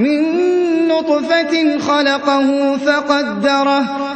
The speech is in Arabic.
مِن نُّطْفَةٍ خَلَقَهُ فَقَدَّرَهُ